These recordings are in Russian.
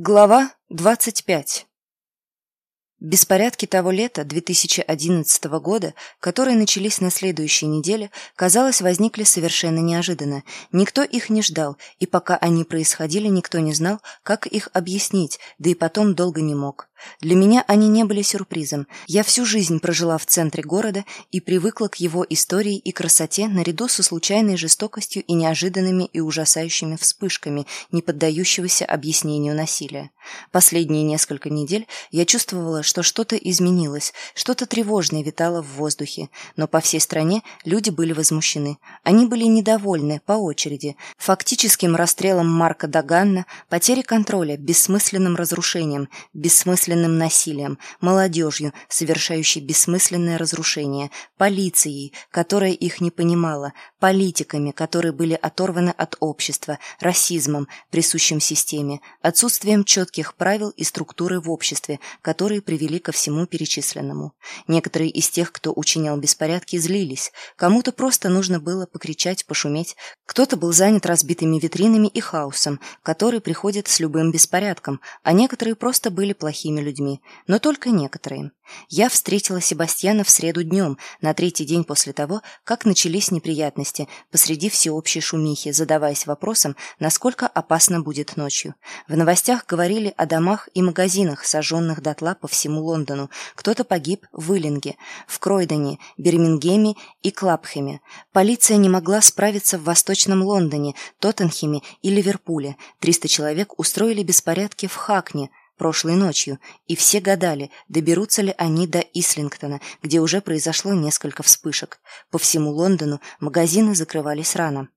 Глава 25 Беспорядки того лета 2011 года, которые начались на следующей неделе, казалось, возникли совершенно неожиданно. Никто их не ждал, и пока они происходили, никто не знал, как их объяснить, да и потом долго не мог. Для меня они не были сюрпризом. Я всю жизнь прожила в центре города и привыкла к его истории и красоте наряду со случайной жестокостью и неожиданными и ужасающими вспышками, не поддающегося объяснению насилия. Последние несколько недель я чувствовала, что что-то изменилось, что-то тревожное витало в воздухе, но по всей стране люди были возмущены. Они были недовольны по очереди. Фактическим расстрелом Марка Даганна, потерей контроля, бессмысленным разрушением, бессмысленным бессмысленным насилием, молодежью, совершающей бессмысленное разрушение, полицией, которая их не понимала, политиками, которые были оторваны от общества, расизмом, присущим системе, отсутствием четких правил и структуры в обществе, которые привели ко всему перечисленному. Некоторые из тех, кто учинял беспорядки, злились. Кому-то просто нужно было покричать, пошуметь. Кто-то был занят разбитыми витринами и хаосом, который приходит с любым беспорядком, а некоторые просто были плохими людьми, но только некоторые. Я встретила Себастьяна в среду днем, на третий день после того, как начались неприятности, посреди всеобщей шумихи, задаваясь вопросом, насколько опасно будет ночью. В новостях говорили о домах и магазинах, сожженных дотла по всему Лондону. Кто-то погиб в Уиллинге, в Кройдоне, Бирмингеме и Клапхеме. Полиция не могла справиться в Восточном Лондоне, Тоттенхеме и Ливерпуле. 300 человек устроили беспорядки в Хакне, прошлой ночью, и все гадали, доберутся ли они до Ислингтона, где уже произошло несколько вспышек. По всему Лондону магазины закрывались рано.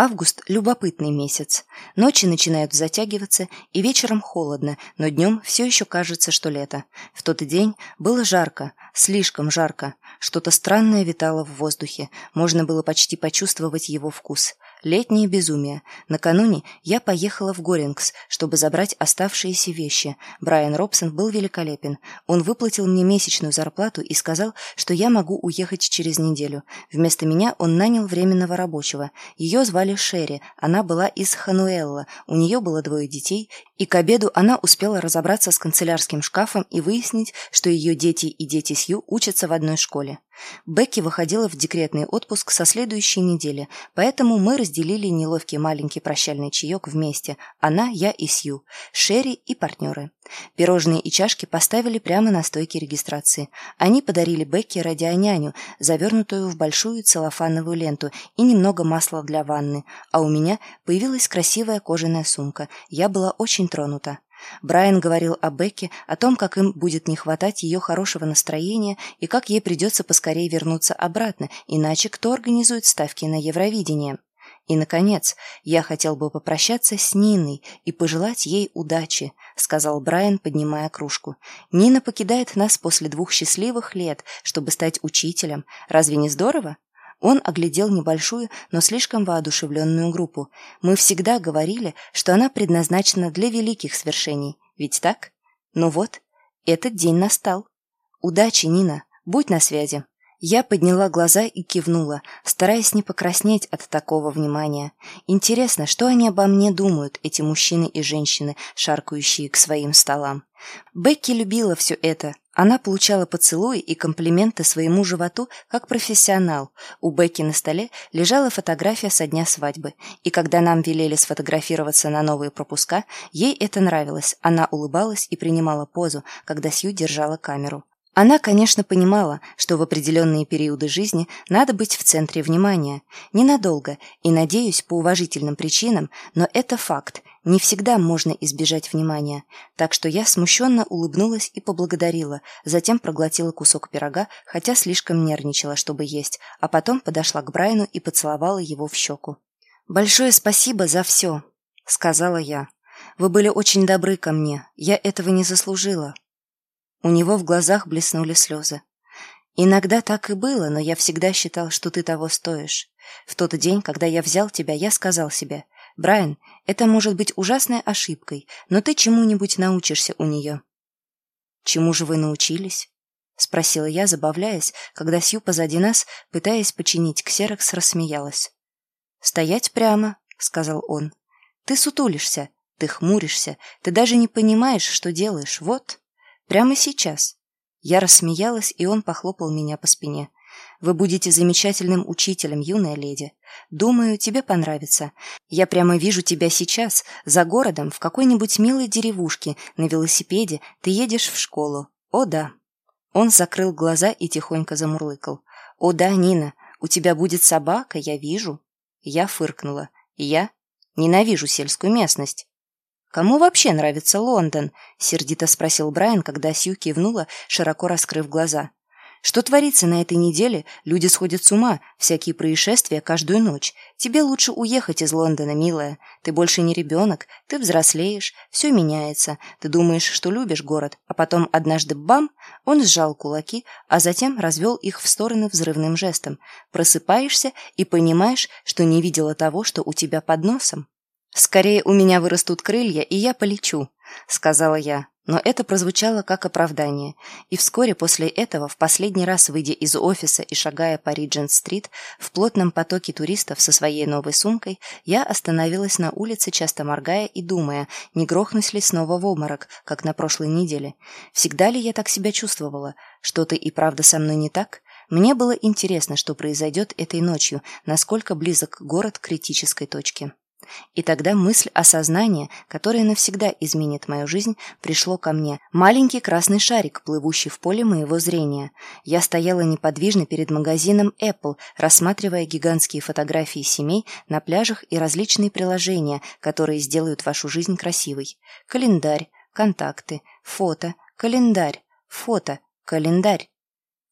Август – любопытный месяц. Ночи начинают затягиваться, и вечером холодно, но днем все еще кажется, что лето. В тот день было жарко, слишком жарко. Что-то странное витало в воздухе, можно было почти почувствовать его вкус – Летнее безумие. Накануне я поехала в Горингс, чтобы забрать оставшиеся вещи. Брайан Робсон был великолепен. Он выплатил мне месячную зарплату и сказал, что я могу уехать через неделю. Вместо меня он нанял временного рабочего. Ее звали Шерри. Она была из Хануэлла. У нее было двое детей, и к обеду она успела разобраться с канцелярским шкафом и выяснить, что ее дети и дети Сью учатся в одной школе. Бекки выходила в декретный отпуск со следующей недели, поэтому мы разделили неловкий маленький прощальный чаек вместе. Она, я и Сью, Шерри и партнеры. Пирожные и чашки поставили прямо на стойке регистрации. Они подарили Бекке радионяню, завернутую в большую целлофановую ленту и немного масла для ванны, а у меня появилась красивая кожаная сумка. Я была очень тронута. Брайан говорил о Бекке, о том, как им будет не хватать ее хорошего настроения и как ей придется поскорее вернуться обратно, иначе кто организует ставки на Евровидение. И, наконец, я хотел бы попрощаться с Ниной и пожелать ей удачи, сказал Брайан, поднимая кружку. Нина покидает нас после двух счастливых лет, чтобы стать учителем. Разве не здорово? Он оглядел небольшую, но слишком воодушевленную группу. Мы всегда говорили, что она предназначена для великих свершений. Ведь так? Ну вот, этот день настал. Удачи, Нина. Будь на связи. Я подняла глаза и кивнула, стараясь не покраснеть от такого внимания. Интересно, что они обо мне думают, эти мужчины и женщины, шаркающие к своим столам. Бекки любила все это. Она получала поцелуи и комплименты своему животу как профессионал. У Бекки на столе лежала фотография со дня свадьбы. И когда нам велели сфотографироваться на новые пропуска, ей это нравилось. Она улыбалась и принимала позу, когда Сью держала камеру. Она, конечно, понимала, что в определенные периоды жизни надо быть в центре внимания. Ненадолго и, надеюсь, по уважительным причинам, но это факт. Не всегда можно избежать внимания. Так что я смущенно улыбнулась и поблагодарила, затем проглотила кусок пирога, хотя слишком нервничала, чтобы есть, а потом подошла к Брайану и поцеловала его в щеку. «Большое спасибо за все», — сказала я. «Вы были очень добры ко мне. Я этого не заслужила». У него в глазах блеснули слезы. Иногда так и было, но я всегда считал, что ты того стоишь. В тот день, когда я взял тебя, я сказал себе, «Брайан, это может быть ужасной ошибкой, но ты чему-нибудь научишься у нее». «Чему же вы научились?» — спросила я, забавляясь, когда Сью позади нас, пытаясь починить ксерокс, рассмеялась. «Стоять прямо», — сказал он. «Ты сутулишься. Ты хмуришься, ты даже не понимаешь, что делаешь. Вот, прямо сейчас. Я рассмеялась, и он похлопал меня по спине. Вы будете замечательным учителем, юная леди. Думаю, тебе понравится. Я прямо вижу тебя сейчас, за городом, в какой-нибудь милой деревушке, на велосипеде, ты едешь в школу. О да. Он закрыл глаза и тихонько замурлыкал. О да, Нина, у тебя будет собака, я вижу. Я фыркнула. Я ненавижу сельскую местность. «Кому вообще нравится Лондон?» — сердито спросил Брайан, когда Сью кивнула, широко раскрыв глаза. Что творится на этой неделе? Люди сходят с ума, всякие происшествия каждую ночь. Тебе лучше уехать из Лондона, милая. Ты больше не ребенок, ты взрослеешь, все меняется. Ты думаешь, что любишь город, а потом однажды бам, он сжал кулаки, а затем развел их в стороны взрывным жестом. Просыпаешься и понимаешь, что не видела того, что у тебя под носом. «Скорее у меня вырастут крылья, и я полечу», — сказала я. Но это прозвучало как оправдание, и вскоре после этого, в последний раз выйдя из офиса и шагая по Риджент-стрит, в плотном потоке туристов со своей новой сумкой, я остановилась на улице, часто моргая и думая, не грохнусь ли снова в обморок, как на прошлой неделе. Всегда ли я так себя чувствовала? Что-то и правда со мной не так? Мне было интересно, что произойдет этой ночью, насколько близок город к критической точке. И тогда мысль осознания, которая навсегда изменит мою жизнь, пришло ко мне. Маленький красный шарик, плывущий в поле моего зрения. Я стояла неподвижно перед магазином Apple, рассматривая гигантские фотографии семей на пляжах и различные приложения, которые сделают вашу жизнь красивой. Календарь, контакты, фото, календарь, фото, календарь.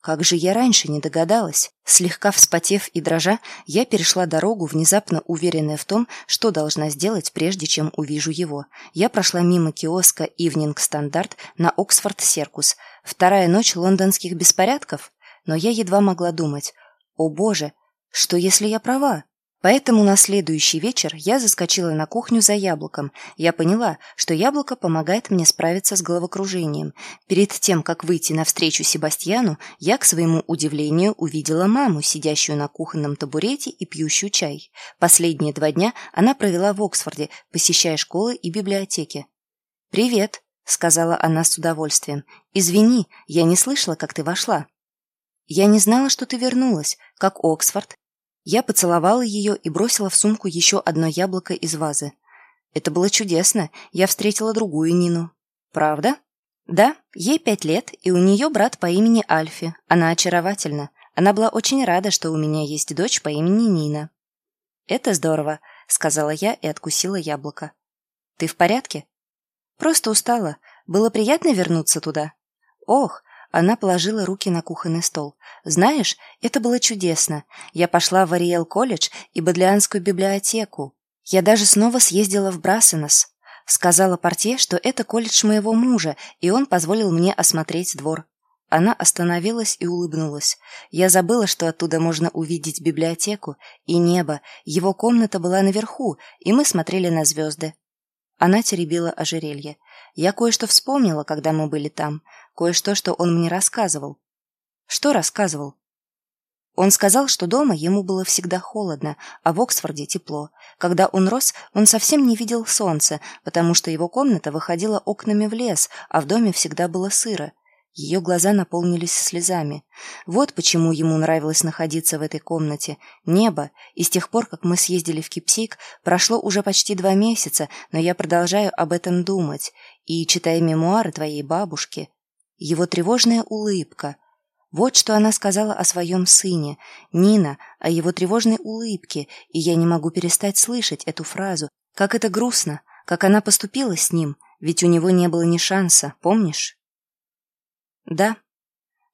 Как же я раньше не догадалась? Слегка вспотев и дрожа, я перешла дорогу, внезапно уверенная в том, что должна сделать, прежде чем увижу его. Я прошла мимо киоска «Ивнинг Стандарт» на Оксфорд-Серкус. Вторая ночь лондонских беспорядков? Но я едва могла думать. О боже, что если я права? Поэтому на следующий вечер я заскочила на кухню за яблоком. Я поняла, что яблоко помогает мне справиться с головокружением. Перед тем, как выйти навстречу Себастьяну, я, к своему удивлению, увидела маму, сидящую на кухонном табурете и пьющую чай. Последние два дня она провела в Оксфорде, посещая школы и библиотеки. «Привет», — сказала она с удовольствием. «Извини, я не слышала, как ты вошла». «Я не знала, что ты вернулась. Как Оксфорд?» Я поцеловала ее и бросила в сумку еще одно яблоко из вазы. Это было чудесно. Я встретила другую Нину. Правда? Да, ей пять лет, и у нее брат по имени Альфи. Она очаровательна. Она была очень рада, что у меня есть дочь по имени Нина. «Это здорово», — сказала я и откусила яблоко. «Ты в порядке?» «Просто устала. Было приятно вернуться туда?» «Ох, она положила руки на кухонный стол. «Знаешь, это было чудесно. Я пошла в Ариэл-колледж и Бодлианскую библиотеку. Я даже снова съездила в Брассенос. Сказала портье, что это колледж моего мужа, и он позволил мне осмотреть двор. Она остановилась и улыбнулась. Я забыла, что оттуда можно увидеть библиотеку и небо. Его комната была наверху, и мы смотрели на звезды. Она теребила ожерелье. Я кое-что вспомнила, когда мы были там. Кое-что, что он мне рассказывал. Что рассказывал? Он сказал, что дома ему было всегда холодно, а в Оксфорде тепло. Когда он рос, он совсем не видел солнца, потому что его комната выходила окнами в лес, а в доме всегда было сыро. Ее глаза наполнились слезами. Вот почему ему нравилось находиться в этой комнате. Небо. И с тех пор, как мы съездили в Кипсик, прошло уже почти два месяца, но я продолжаю об этом думать. И, читая мемуары твоей бабушки, его тревожная улыбка. Вот что она сказала о своем сыне, Нина, о его тревожной улыбке, и я не могу перестать слышать эту фразу. Как это грустно, как она поступила с ним, ведь у него не было ни шанса, помнишь? Да.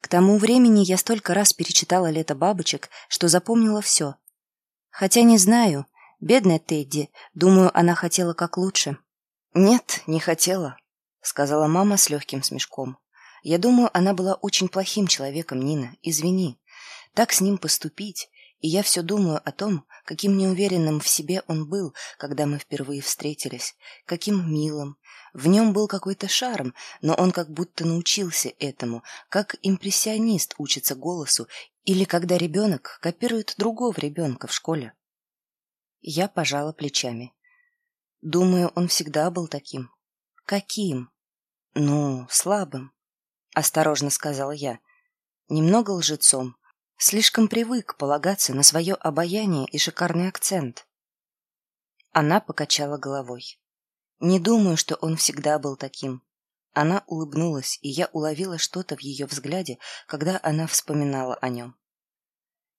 К тому времени я столько раз перечитала «Лето бабочек», что запомнила все. Хотя не знаю, бедная Тедди, думаю, она хотела как лучше. Нет, не хотела, сказала мама с легким смешком. Я думаю, она была очень плохим человеком, Нина. Извини. Так с ним поступить. И я все думаю о том, каким неуверенным в себе он был, когда мы впервые встретились. Каким милым. В нем был какой-то шарм, но он как будто научился этому, как импрессионист учится голосу или когда ребенок копирует другого ребенка в школе. Я пожала плечами. Думаю, он всегда был таким. Каким? Ну, слабым. Осторожно сказала я. Немного лжецом. Слишком привык полагаться на свое обаяние и шикарный акцент. Она покачала головой. Не думаю, что он всегда был таким. Она улыбнулась, и я уловила что-то в ее взгляде, когда она вспоминала о нем.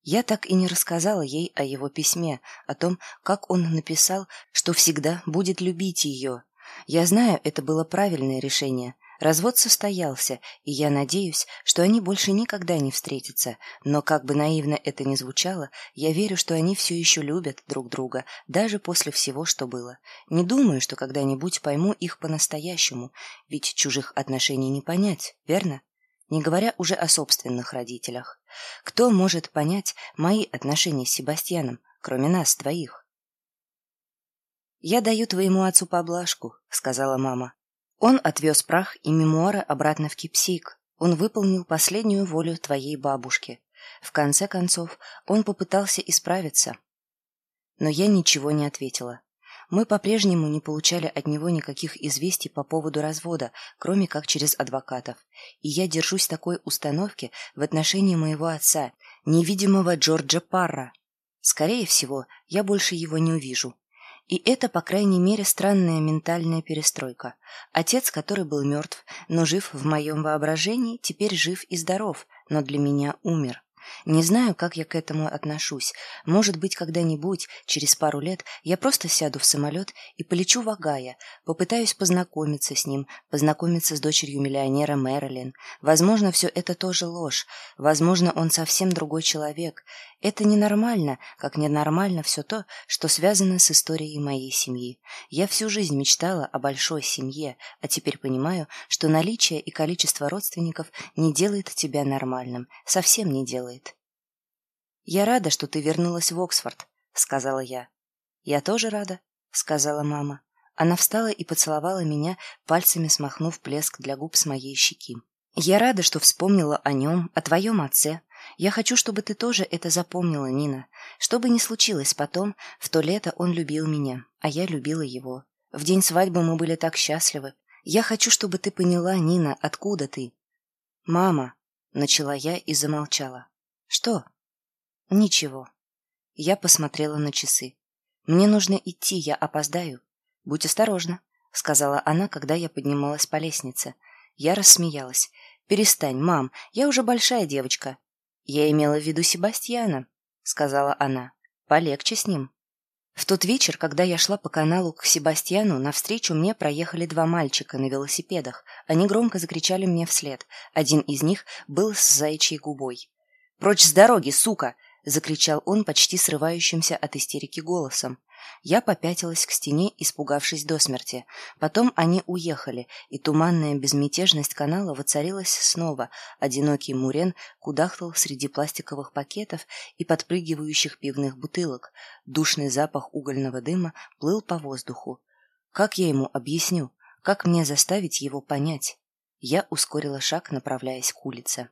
Я так и не рассказала ей о его письме, о том, как он написал, что всегда будет любить ее. Я знаю, это было правильное решение, Развод состоялся, и я надеюсь, что они больше никогда не встретятся, но как бы наивно это ни звучало, я верю, что они все еще любят друг друга, даже после всего, что было. Не думаю, что когда-нибудь пойму их по-настоящему, ведь чужих отношений не понять, верно? Не говоря уже о собственных родителях. Кто может понять мои отношения с Себастьяном, кроме нас двоих? «Я даю твоему отцу поблажку», — сказала мама. Он отвез прах и мемуары обратно в Кипсик. Он выполнил последнюю волю твоей бабушки. В конце концов, он попытался исправиться. Но я ничего не ответила. Мы по-прежнему не получали от него никаких известий по поводу развода, кроме как через адвокатов. И я держусь такой установки в отношении моего отца, невидимого Джорджа Парра. Скорее всего, я больше его не увижу. И это, по крайней мере, странная ментальная перестройка. Отец, который был мертв, но жив в моем воображении, теперь жив и здоров, но для меня умер. Не знаю, как я к этому отношусь. Может быть, когда-нибудь, через пару лет, я просто сяду в самолет и полечу в Агая, попытаюсь познакомиться с ним, познакомиться с дочерью миллионера Мэрилин. Возможно, все это тоже ложь. Возможно, он совсем другой человек. Это ненормально, как ненормально все то, что связано с историей моей семьи. Я всю жизнь мечтала о большой семье, а теперь понимаю, что наличие и количество родственников не делает тебя нормальным, совсем не делает. «Я рада, что ты вернулась в Оксфорд», — сказала я. «Я тоже рада», — сказала мама. Она встала и поцеловала меня, пальцами смахнув блеск для губ с моей щеки. «Я рада, что вспомнила о нем, о твоем отце, я хочу, чтобы ты тоже это запомнила, Нина. Что бы ни случилось потом, в то лето он любил меня, а я любила его. В день свадьбы мы были так счастливы. Я хочу, чтобы ты поняла, Нина, откуда ты. Мама, начала я и замолчала. Что? Ничего. Я посмотрела на часы. Мне нужно идти, я опоздаю. Будь осторожна, сказала она, когда я поднималась по лестнице. Я рассмеялась. Перестань, мам, я уже большая девочка. «Я имела в виду Себастьяна», — сказала она. «Полегче с ним». В тот вечер, когда я шла по каналу к Себастьяну, навстречу мне проехали два мальчика на велосипедах. Они громко закричали мне вслед. Один из них был с заячьей губой. «Прочь с дороги, сука!» — закричал он почти срывающимся от истерики голосом. Я попятилась к стене, испугавшись до смерти. Потом они уехали, и туманная безмятежность канала воцарилась снова. Одинокий мурен кудахтал среди пластиковых пакетов и подпрыгивающих пивных бутылок. Душный запах угольного дыма плыл по воздуху. Как я ему объясню? Как мне заставить его понять? Я ускорила шаг, направляясь к улице.